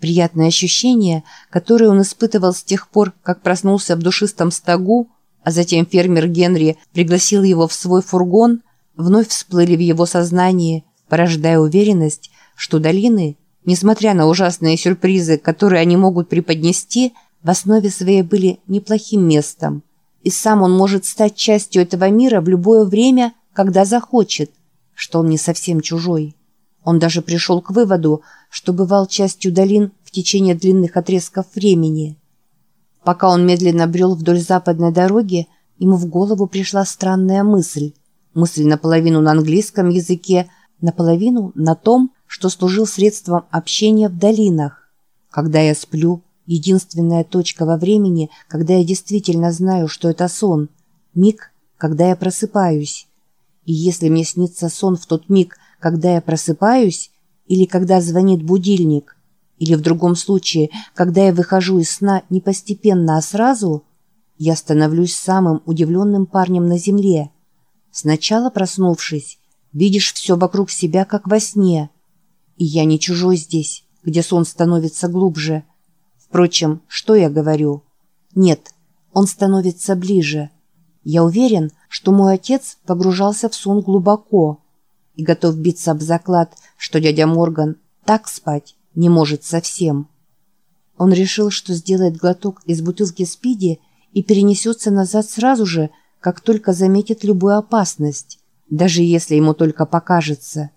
Приятное ощущение, которое он испытывал с тех пор, как проснулся в душистом стогу, а затем фермер Генри пригласил его в свой фургон, вновь всплыли в его сознании, порождая уверенность, что долины, несмотря на ужасные сюрпризы, которые они могут преподнести, в основе своей были неплохим местом. И сам он может стать частью этого мира в любое время, когда захочет, что он не совсем чужой. Он даже пришел к выводу, что бывал частью долин в течение длинных отрезков времени. Пока он медленно брел вдоль западной дороги, ему в голову пришла странная мысль. Мысль наполовину на английском языке, наполовину на том, что служил средством общения в долинах. Когда я сплю, единственная точка во времени, когда я действительно знаю, что это сон, миг, когда я просыпаюсь. И если мне снится сон в тот миг, когда я просыпаюсь, или когда звонит будильник, или в другом случае, когда я выхожу из сна не постепенно, а сразу, я становлюсь самым удивленным парнем на земле. Сначала проснувшись, видишь все вокруг себя, как во сне. И я не чужой здесь, где сон становится глубже. Впрочем, что я говорю? Нет, он становится ближе. Я уверен, что мой отец погружался в сон глубоко, и готов биться об заклад, что дядя Морган так спать не может совсем. Он решил, что сделает глоток из бутылки спиди и перенесется назад сразу же, как только заметит любую опасность, даже если ему только покажется.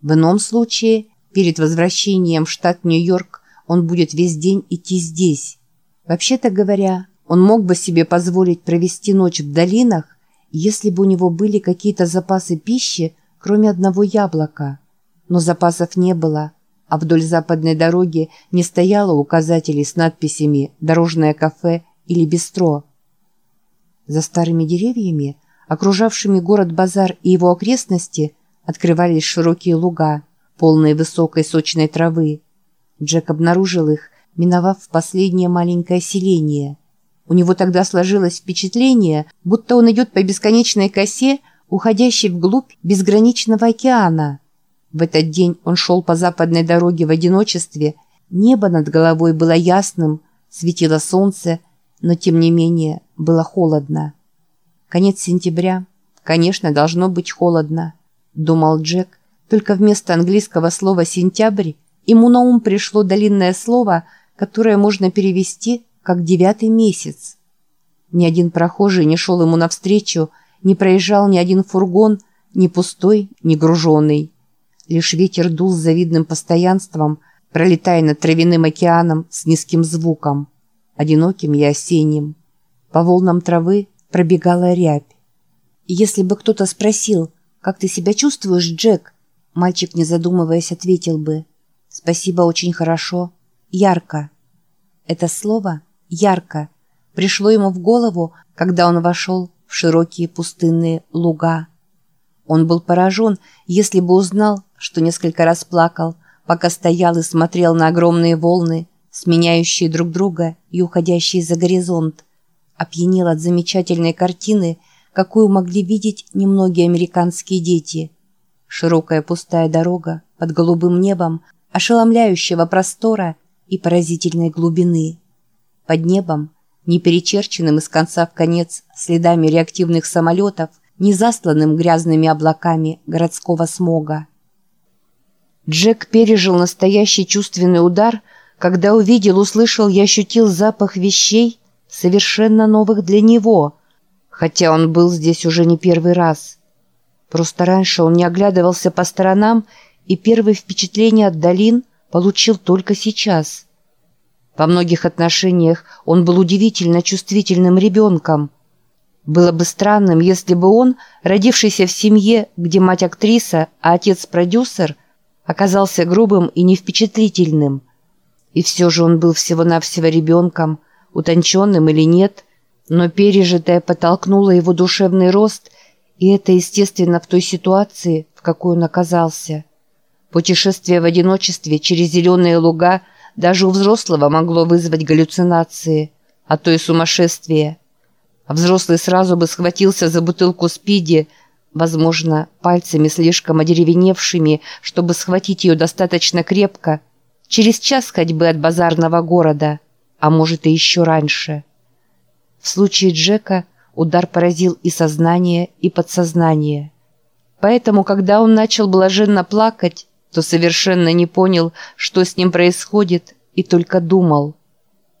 В ином случае, перед возвращением в штат Нью-Йорк, он будет весь день идти здесь. Вообще-то говоря, он мог бы себе позволить провести ночь в долинах, если бы у него были какие-то запасы пищи, кроме одного яблока. Но запасов не было, а вдоль западной дороги не стояло указателей с надписями «Дорожное кафе» или «Бистро». За старыми деревьями, окружавшими город-базар и его окрестности, открывались широкие луга, полные высокой сочной травы. Джек обнаружил их, миновав последнее маленькое селение. У него тогда сложилось впечатление, будто он идет по бесконечной косе, уходящей вглубь безграничного океана. В этот день он шел по западной дороге в одиночестве, небо над головой было ясным, светило солнце, но тем не менее было холодно. Конец сентября, конечно, должно быть холодно, думал Джек, только вместо английского слова «сентябрь» ему на ум пришло долинное слово, которое можно перевести как «девятый месяц». Ни один прохожий не шел ему навстречу, не проезжал ни один фургон, ни пустой, ни груженный. Лишь ветер дул с завидным постоянством, пролетая над травяным океаном с низким звуком, одиноким и осенним. По волнам травы пробегала рябь. Если бы кто-то спросил, «Как ты себя чувствуешь, Джек?» Мальчик, не задумываясь, ответил бы, «Спасибо, очень хорошо. Ярко». Это слово «ярко» пришло ему в голову, когда он вошел в широкие пустынные луга. Он был поражен, если бы узнал, что несколько раз плакал, пока стоял и смотрел на огромные волны, сменяющие друг друга и уходящие за горизонт. Опьянел от замечательной картины, какую могли видеть немногие американские дети. Широкая пустая дорога под голубым небом, ошеломляющего простора и поразительной глубины. Под небом не перечерченным из конца в конец следами реактивных самолетов, не застланным грязными облаками городского смога. Джек пережил настоящий чувственный удар, когда увидел, услышал и ощутил запах вещей, совершенно новых для него, хотя он был здесь уже не первый раз. Просто раньше он не оглядывался по сторонам, и первые впечатления от долин получил только сейчас – во многих отношениях он был удивительно чувствительным ребенком. Было бы странным, если бы он, родившийся в семье, где мать актриса, а отец продюсер, оказался грубым и невпечатлительным. И все же он был всего-навсего ребенком, утонченным или нет, но пережитое подтолкнуло его душевный рост, и это естественно в той ситуации, в какой он оказался. Путешествие в одиночестве через зеленые луга – даже у взрослого могло вызвать галлюцинации, а то и сумасшествие. А взрослый сразу бы схватился за бутылку спиди, возможно, пальцами слишком одеревеневшими, чтобы схватить ее достаточно крепко, Через час ходьбы от базарного города, а может и еще раньше. В случае Джека удар поразил и сознание, и подсознание. Поэтому, когда он начал блаженно плакать, то совершенно не понял, что с ним происходит, и только думал.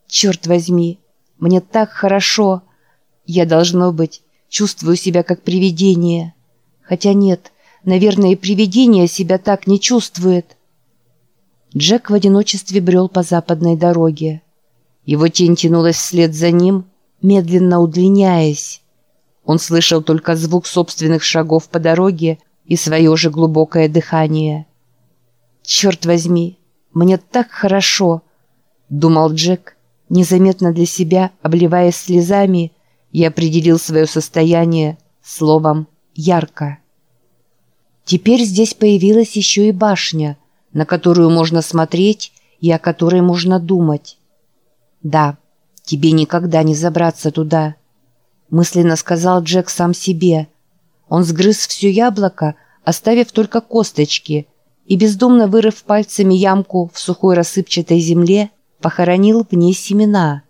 «Черт возьми, мне так хорошо! Я, должно быть, чувствую себя как привидение. Хотя нет, наверное, и привидение себя так не чувствует». Джек в одиночестве брел по западной дороге. Его тень тянулась вслед за ним, медленно удлиняясь. Он слышал только звук собственных шагов по дороге и свое же глубокое дыхание. «Черт возьми, мне так хорошо!» — думал Джек, незаметно для себя, обливаясь слезами, и определил свое состояние словом «ярко». Теперь здесь появилась еще и башня, на которую можно смотреть и о которой можно думать. «Да, тебе никогда не забраться туда», — мысленно сказал Джек сам себе. Он сгрыз все яблоко, оставив только косточки — и, бездумно вырыв пальцами ямку в сухой рассыпчатой земле, похоронил в ней семена.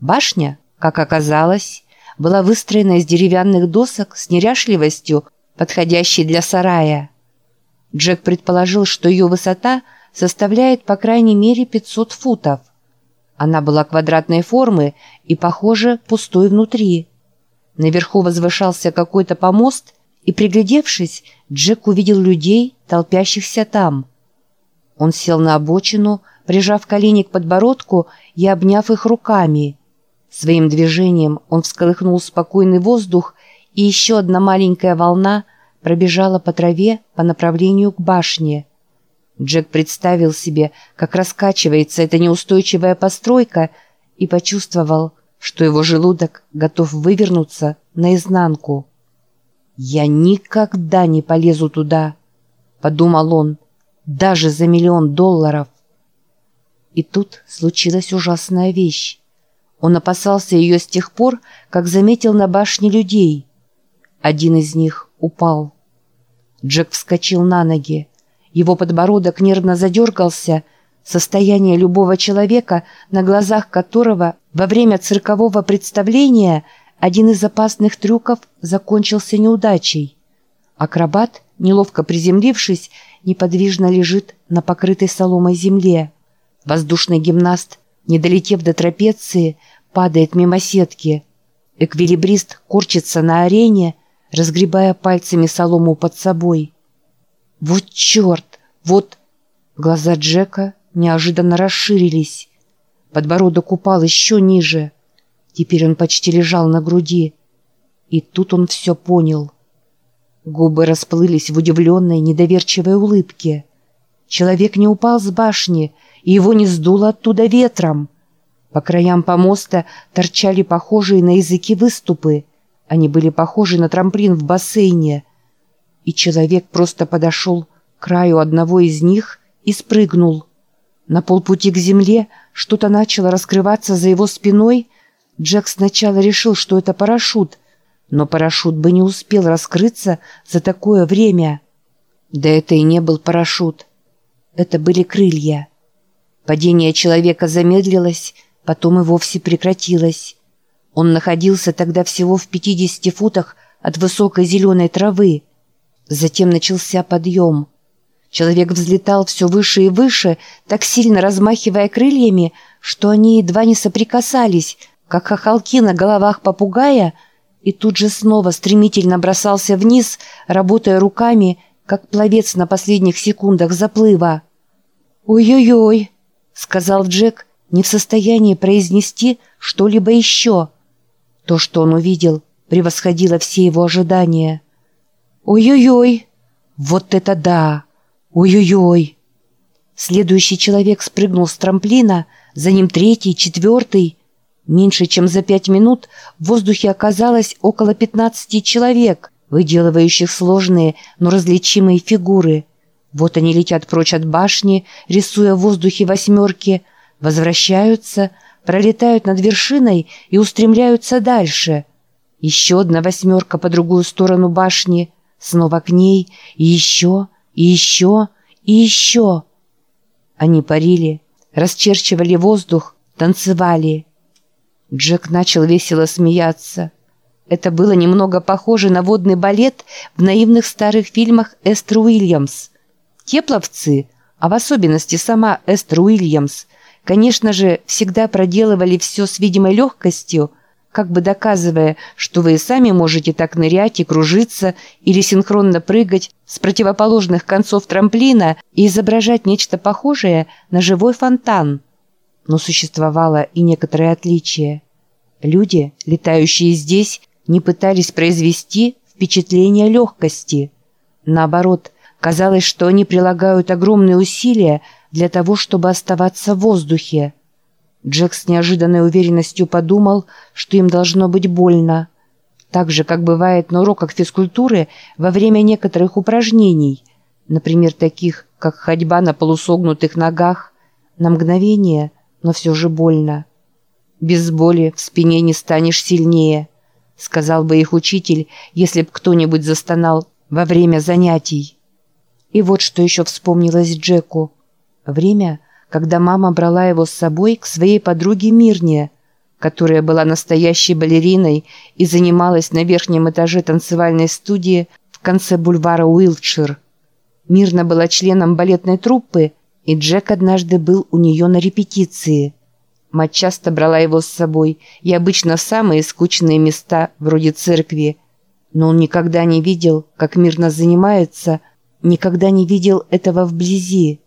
Башня, как оказалось, была выстроена из деревянных досок с неряшливостью, подходящей для сарая. Джек предположил, что ее высота составляет по крайней мере 500 футов. Она была квадратной формы и, похоже, пустой внутри. Наверху возвышался какой-то помост, и, приглядевшись, Джек увидел людей, толпящихся там. Он сел на обочину, прижав колени к подбородку и обняв их руками. Своим движением он всколыхнул спокойный воздух, и еще одна маленькая волна пробежала по траве по направлению к башне. Джек представил себе, как раскачивается эта неустойчивая постройка, и почувствовал, что его желудок готов вывернуться наизнанку. «Я никогда не полезу туда», — подумал он, — «даже за миллион долларов». И тут случилась ужасная вещь. Он опасался ее с тех пор, как заметил на башне людей. Один из них упал. Джек вскочил на ноги. Его подбородок нервно задергался, состояние любого человека, на глазах которого во время циркового представления – один из опасных трюков закончился неудачей. Акробат, неловко приземлившись, неподвижно лежит на покрытой соломой земле. Воздушный гимнаст, не долетев до трапеции, падает мимо сетки. Эквилибрист корчится на арене, разгребая пальцами солому под собой. «Вот черт! Вот...» Глаза Джека неожиданно расширились. Подбородок упал еще ниже. Теперь он почти лежал на груди. И тут он все понял. Губы расплылись в удивленной, недоверчивой улыбке. Человек не упал с башни, и его не сдуло оттуда ветром. По краям помоста торчали похожие на языки выступы. Они были похожи на трамплин в бассейне. И человек просто подошел к краю одного из них и спрыгнул. На полпути к земле что-то начало раскрываться за его спиной, Джек сначала решил, что это парашют, но парашют бы не успел раскрыться за такое время. Да это и не был парашют. Это были крылья. Падение человека замедлилось, потом и вовсе прекратилось. Он находился тогда всего в 50 футах от высокой зеленой травы. Затем начался подъем. Человек взлетал все выше и выше, так сильно размахивая крыльями, что они едва не соприкасались – как хохолки на головах попугая, и тут же снова стремительно бросался вниз, работая руками, как пловец на последних секундах заплыва. «Ой-ой-ой», — сказал Джек, не в состоянии произнести что-либо еще. То, что он увидел, превосходило все его ожидания. «Ой-ой-ой! Вот это да! Ой-ой-ой!» Следующий человек спрыгнул с трамплина, за ним третий, четвертый — Меньше чем за пять минут в воздухе оказалось около 15 человек, выделывающих сложные, но различимые фигуры. Вот они летят прочь от башни, рисуя в воздухе восьмерки, возвращаются, пролетают над вершиной и устремляются дальше. Еще одна восьмерка по другую сторону башни, снова к ней, и еще, и еще, и еще. Они парили, расчерчивали воздух, танцевали. Джек начал весело смеяться. Это было немного похоже на водный балет в наивных старых фильмах Эстер Уильямс. Те а в особенности сама Эстер Уильямс, конечно же, всегда проделывали все с видимой легкостью, как бы доказывая, что вы и сами можете так нырять и кружиться или синхронно прыгать с противоположных концов трамплина и изображать нечто похожее на живой фонтан. Но существовало и некоторое отличие. Люди, летающие здесь, не пытались произвести впечатление легкости. Наоборот, казалось, что они прилагают огромные усилия для того, чтобы оставаться в воздухе. Джек с неожиданной уверенностью подумал, что им должно быть больно. Так же, как бывает на уроках физкультуры во время некоторых упражнений, например, таких, как ходьба на полусогнутых ногах, на мгновение, но все же больно. Без боли в спине не станешь сильнее, сказал бы их учитель, если б кто-нибудь застонал во время занятий. И вот что еще вспомнилось Джеку. Время, когда мама брала его с собой к своей подруге Мирне, которая была настоящей балериной и занималась на верхнем этаже танцевальной студии в конце бульвара Уилтшир. Мирна была членом балетной труппы, и Джек однажды был у нее на репетиции. Мать часто брала его с собой, и обычно в самые скучные места, вроде церкви. Но он никогда не видел, как Мирна занимается, никогда не видел этого вблизи.